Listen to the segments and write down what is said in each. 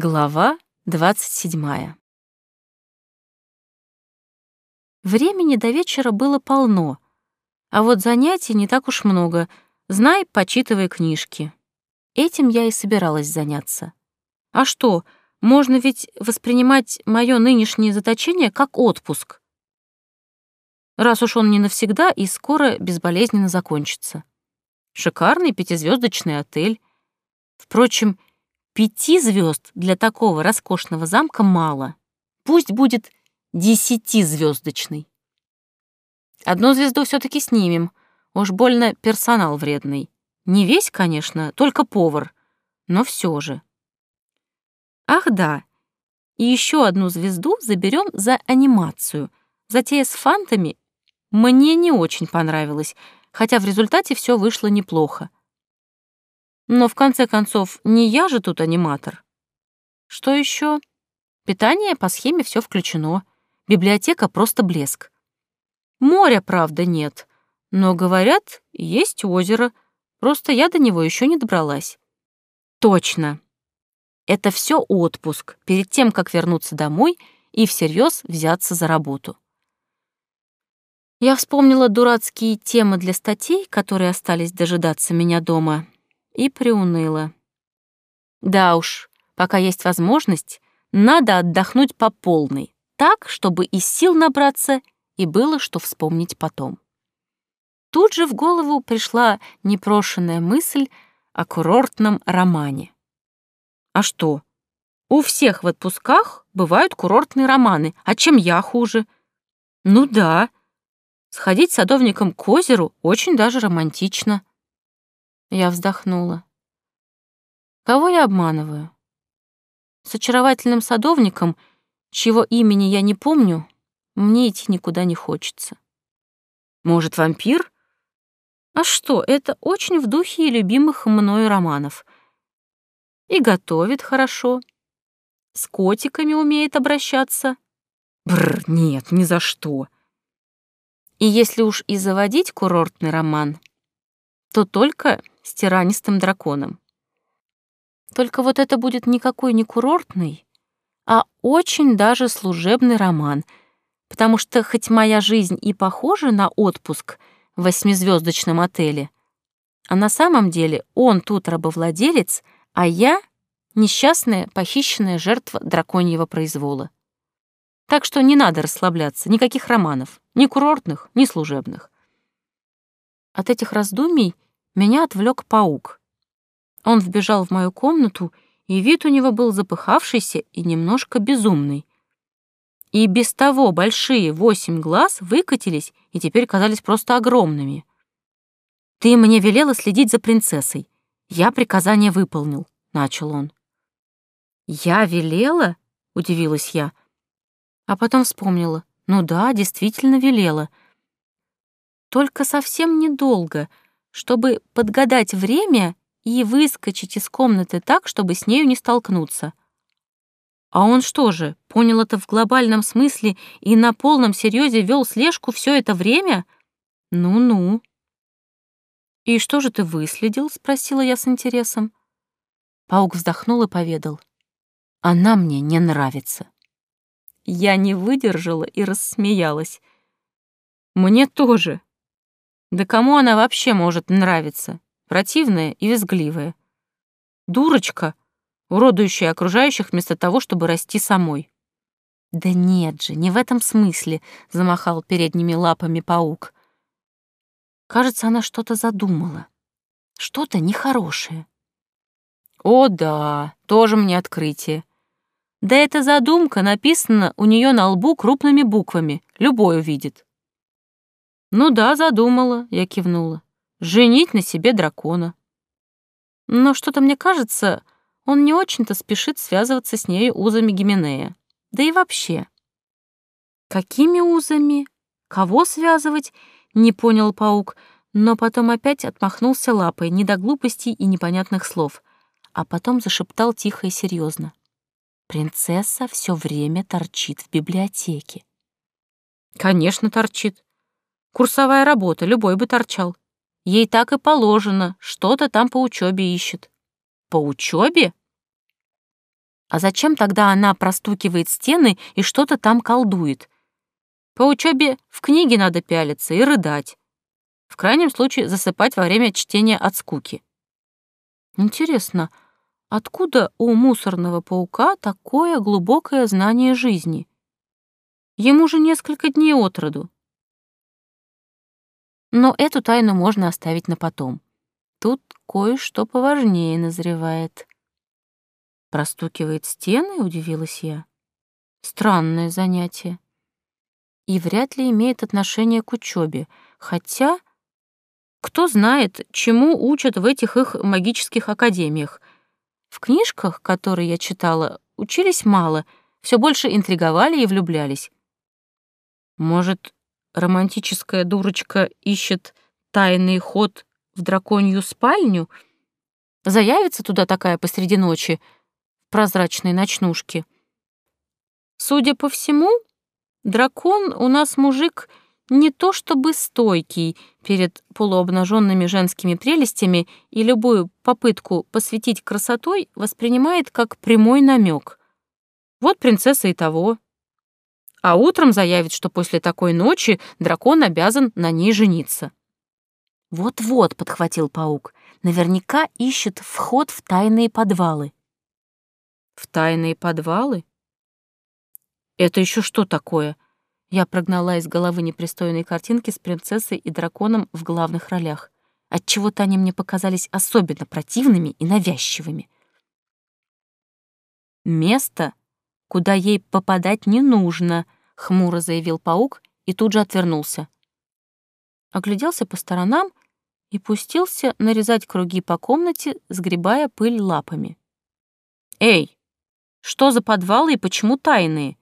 Глава двадцать седьмая. Времени до вечера было полно, а вот занятий не так уж много. Знай, почитывай книжки. Этим я и собиралась заняться. А что, можно ведь воспринимать мое нынешнее заточение как отпуск. Раз уж он не навсегда и скоро безболезненно закончится. Шикарный пятизвездочный отель. Впрочем, Пяти звезд для такого роскошного замка мало. Пусть будет десятизвездочный. Одну звезду все таки снимем. Уж больно персонал вредный. Не весь, конечно, только повар, но все же. Ах да, и еще одну звезду заберем за анимацию. Затея с фантами мне не очень понравилась, хотя в результате все вышло неплохо. Но в конце концов, не я же тут аниматор. Что еще? Питание по схеме все включено. Библиотека просто блеск. Моря, правда, нет. Но, говорят, есть озеро. Просто я до него еще не добралась. Точно. Это все отпуск перед тем, как вернуться домой и всерьез взяться за работу. Я вспомнила дурацкие темы для статей, которые остались дожидаться меня дома, и приуныла. Да уж, пока есть возможность, надо отдохнуть по полной, так, чтобы и сил набраться, и было что вспомнить потом. Тут же в голову пришла непрошенная мысль о курортном романе. А что? У всех в отпусках бывают курортные романы, а чем я хуже? Ну да, сходить садовником к озеру очень даже романтично. Я вздохнула. Кого я обманываю? С очаровательным садовником, чьего имени я не помню, мне идти никуда не хочется. Может, вампир? А что, это очень в духе любимых мною романов. И готовит хорошо, с котиками умеет обращаться. Бррр, нет, ни за что. И если уж и заводить курортный роман, то только с тиранистым драконом. Только вот это будет никакой не курортный, а очень даже служебный роман, потому что хоть моя жизнь и похожа на отпуск в восьмизвездочном отеле, а на самом деле он тут рабовладелец, а я — несчастная похищенная жертва драконьего произвола. Так что не надо расслабляться, никаких романов, ни курортных, ни служебных. От этих раздумий меня отвлек паук. Он вбежал в мою комнату, и вид у него был запыхавшийся и немножко безумный. И без того большие восемь глаз выкатились и теперь казались просто огромными. «Ты мне велела следить за принцессой. Я приказание выполнил», — начал он. «Я велела?» — удивилась я. А потом вспомнила. «Ну да, действительно велела. Только совсем недолго, чтобы подгадать время и выскочить из комнаты так, чтобы с нею не столкнуться. А он что же, понял это в глобальном смысле и на полном серьезе вел слежку все это время? Ну-ну. «И что же ты выследил?» — спросила я с интересом. Паук вздохнул и поведал. «Она мне не нравится». Я не выдержала и рассмеялась. «Мне тоже», да кому она вообще может нравиться? Противная и визгливая. Дурочка, уродующая окружающих вместо того, чтобы расти самой. «Да нет же, не в этом смысле», — замахал передними лапами паук. Кажется, она что-то задумала. Что-то нехорошее. О, да, тоже мне открытие. Да эта задумка написана у нее на лбу крупными буквами, любой увидит. «Ну да, задумала», — я кивнула. «Женить на себе дракона». Но что-то мне кажется, он не очень-то спешит связываться с ней узами Гименея. Да и вообще. Какими узами? Кого связывать? Не понял паук, но потом опять отмахнулся лапой, не до глупостей и непонятных слов, а потом зашептал тихо и серьезно. Принцесса все время торчит в библиотеке. Конечно, торчит. Курсовая работа, любой бы торчал. Ей так и положено, что-то там по учебе ищет. По учебе? А зачем тогда она простукивает стены и что-то там колдует? По учебе в книге надо пялиться и рыдать. В крайнем случае засыпать во время чтения от скуки. Интересно, откуда у мусорного паука такое глубокое знание жизни? Ему же несколько дней от роду. Но эту тайну можно оставить на потом. Тут кое-что поважнее назревает. Простукивает стены, удивилась я. Странное занятие. И вряд ли имеет отношение к учебе, хотя кто знает, чему учат в этих их магических академиях. В книжках, которые я читала, учились мало, все больше интриговали и влюблялись. Может, романтическая дурочка ищет тайный ход в драконью спальню? Заявится туда такая посреди ночи — прозрачной ночнушки. Судя по всему, дракон у нас мужик не то чтобы стойкий перед полуобнаженными женскими прелестями и любую попытку посвятить красотой воспринимает как прямой намек. Вот принцесса и того. А утром заявит, что после такой ночи дракон обязан на ней жениться. «Вот-вот», — подхватил паук, — «наверняка ищет вход в тайные подвалы». В тайные подвалы? Это еще что такое? Я прогнала из головы непристойные картинки с принцессой и драконом в главных ролях. Отчего-то они мне показались особенно противными и навязчивыми. «Место, куда ей попадать не нужно», — хмуро заявил паук и тут же отвернулся. Огляделся по сторонам и пустился нарезать круги по комнате, сгребая пыль лапами. «Эй, что за подвалы и почему тайные?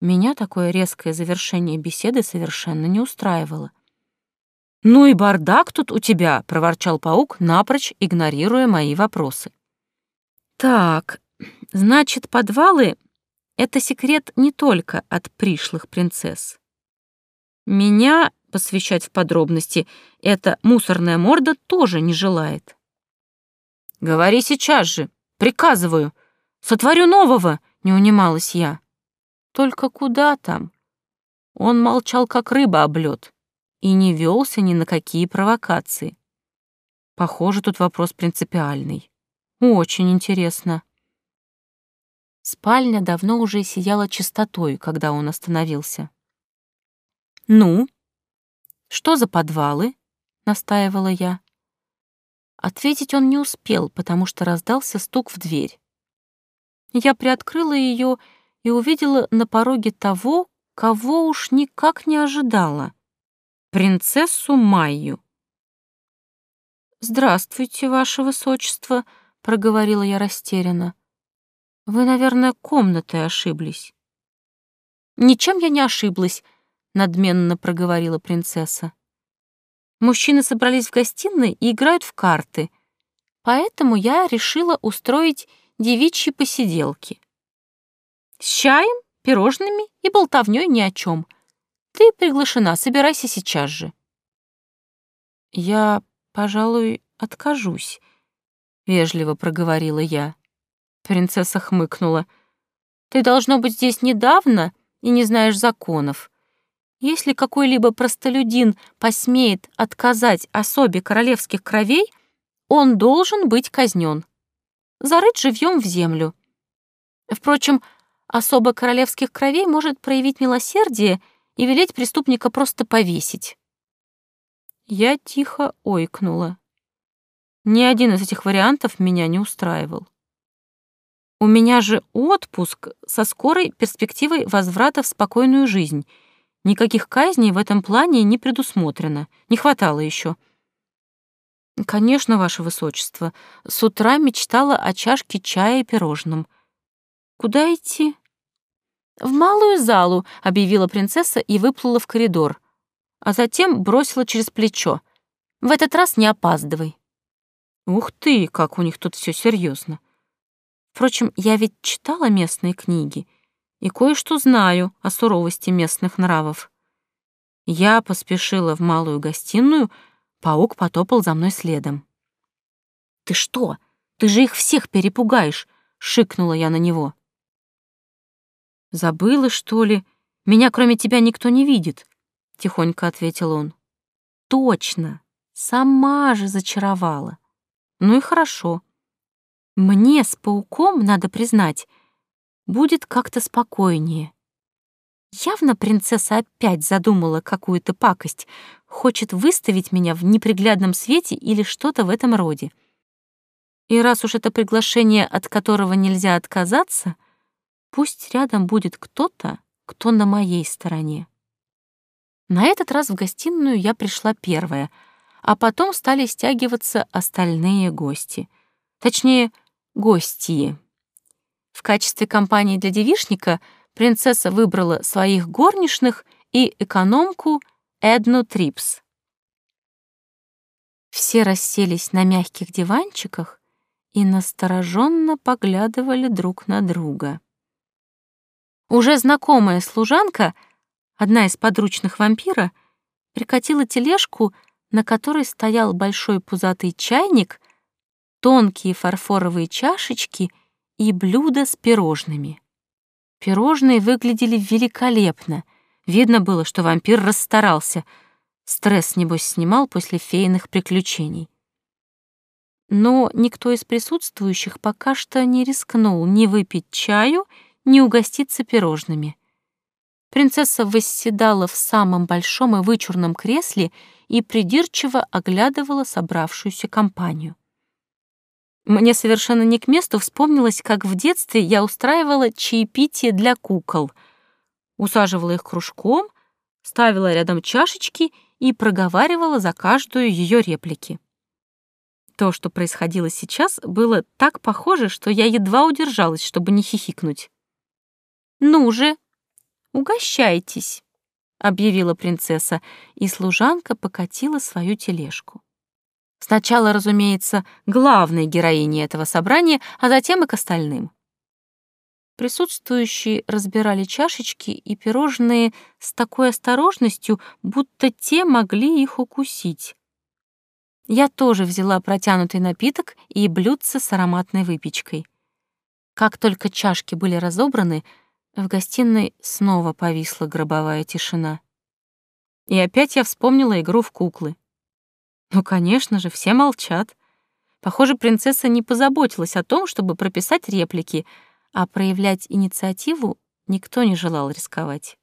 Меня такое резкое завершение беседы совершенно не устраивало. «Ну и бардак тут у тебя», — проворчал паук, напрочь игнорируя мои вопросы. «Так, значит, подвалы — это секрет не только от пришлых принцесс. Меня посвящать в подробности эта мусорная морда тоже не желает». «Говори сейчас же, приказываю», Сотворю нового!» — не унималась я. Только куда там? Он молчал, как рыба об лед, и не велся ни на какие провокации. Похоже, тут вопрос принципиальный. Очень интересно. Спальня давно уже сияла чистотой, когда он остановился. «Ну? Что за подвалы?» — настаивала я. Ответить он не успел, потому что раздался стук в дверь. Я приоткрыла ее и увидела на пороге того, кого уж никак не ожидала — принцессу Майю. «Здравствуйте, ваше высочество», — проговорила я растерянно. «Вы, наверное, комнатой ошиблись». «Ничем я не ошиблась», — надменно проговорила принцесса. «Мужчины собрались в гостиной и играют в карты, поэтому я решила устроить девичьи посиделки. С чаем, пирожными и болтовнёй ни о чем. Ты приглашена, собирайся сейчас же. Я, пожалуй, откажусь, вежливо проговорила я. Принцесса хмыкнула. Ты должно быть здесь недавно и не знаешь законов. Если какой-либо простолюдин посмеет отказать особе королевских кровей, он должен быть казнен зарыть живьем в землю. Впрочем, особо королевских кровей может проявить милосердие и велеть преступника просто повесить. Я тихо ойкнула. Ни один из этих вариантов меня не устраивал. У меня же отпуск со скорой перспективой возврата в спокойную жизнь. Никаких казней в этом плане не предусмотрено. Не хватало еще. «Конечно, ваше высочество. С утра мечтала о чашке чая и пирожном. Куда идти?» «В малую залу», — объявила принцесса и выплыла в коридор, а затем бросила через плечо. «В этот раз не опаздывай». «Ух ты, как у них тут все серьезно. Впрочем, я ведь читала местные книги и кое-что знаю о суровости местных нравов. Я поспешила в малую гостиную, — Паук потопал за мной следом. «Ты что? Ты же их всех перепугаешь. шикнула я на него. «Забыла, что ли? Меня кроме тебя никто не видит», — тихонько ответил он. «Точно, сама же зачаровала. Ну и хорошо. Мне с пауком, надо признать, будет как-то спокойнее. Явно принцесса опять задумала какую-то пакость, хочет выставить меня в неприглядном свете или что-то в этом роде. И раз уж это приглашение, от которого нельзя отказаться, пусть рядом будет кто-то, кто на моей стороне. На этот раз в гостиную я пришла первая, а потом стали стягиваться остальные гости. Точнее, гостьи. В качестве компании для девишника принцесса выбрала своих горничных и экономку Эдну Трипс. Все расселись на мягких диванчиках и настороженно поглядывали друг на друга. Уже знакомая служанка, одна из подручных вампира, прикатила тележку, на которой стоял большой пузатый чайник, тонкие фарфоровые чашечки и блюдо с пирожными. Пирожные выглядели великолепно. Видно было, что вампир расстарался. Стресс, небось, снимал после фейных приключений. Но никто из присутствующих пока что не рискнул ни выпить чаю, ни угоститься пирожными. Принцесса восседала в самом большом и вычурном кресле и придирчиво оглядывала собравшуюся компанию. Мне совершенно не к месту вспомнилось, как в детстве я устраивала чаепитие для кукол. Усаживала их кружком, ставила рядом чашечки и проговаривала за каждую ее реплики. То, что происходило сейчас, было так похоже, что я едва удержалась, чтобы не хихикнуть. «Ну же, угощайтесь», — объявила принцесса, и служанка покатила свою тележку. Сначала, разумеется, главной героине этого собрания, а затем и к остальным. Присутствующие разбирали чашечки и пирожные с такой осторожностью, будто те могли их укусить. Я тоже взяла протянутый напиток и блюдце с ароматной выпечкой. Как только чашки были разобраны, в гостиной снова повисла гробовая тишина. И опять я вспомнила игру в куклы. Ну, конечно же, все молчат. Похоже, принцесса не позаботилась о том, чтобы прописать реплики, а проявлять инициативу никто не желал рисковать.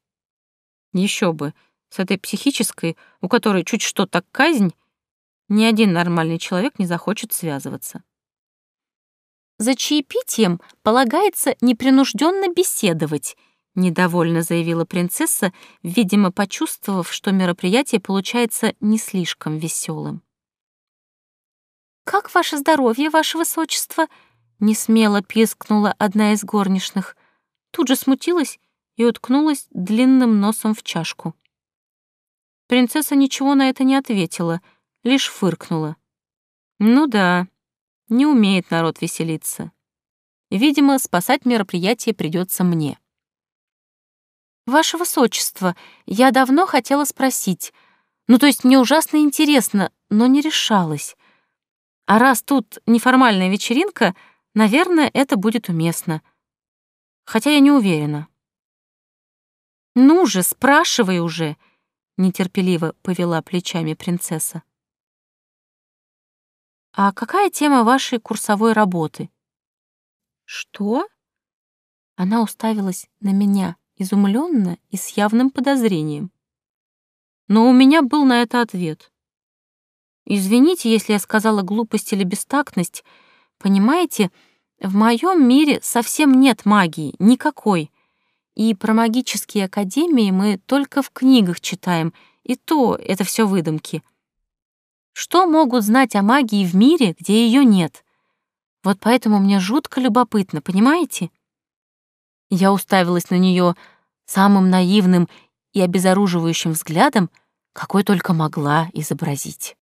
Еще бы, с этой психической, у которой чуть что так казнь, ни один нормальный человек не захочет связываться. За чаепитием полагается непринужденно беседовать, недовольно заявила принцесса, видимо, почувствовав, что мероприятие получается не слишком веселым. Как ваше здоровье, ваше высочество? несмело пискнула одна из горничных. Тут же смутилась и уткнулась длинным носом в чашку. Принцесса ничего на это не ответила, лишь фыркнула. Ну да, не умеет народ веселиться. Видимо, спасать мероприятие придется мне. «Ваше высочество, я давно хотела спросить. Ну, то есть мне ужасно интересно, но не решалась. А раз тут неформальная вечеринка, наверное, это будет уместно. Хотя я не уверена». «Ну же, спрашивай уже», — нетерпеливо повела плечами принцесса. «А какая тема вашей курсовой работы?» «Что?» Она уставилась на меня изумленно и с явным подозрением. Но у меня был на это ответ. Извините, если я сказала глупость или бестактность. Понимаете, в моем мире совсем нет магии, никакой. И про магические академии мы только в книгах читаем, и то это все выдумки. Что могут знать о магии в мире, где ее нет? Вот поэтому мне жутко любопытно, понимаете? Я уставилась на нее самым наивным и обезоруживающим взглядом, какой только могла изобразить.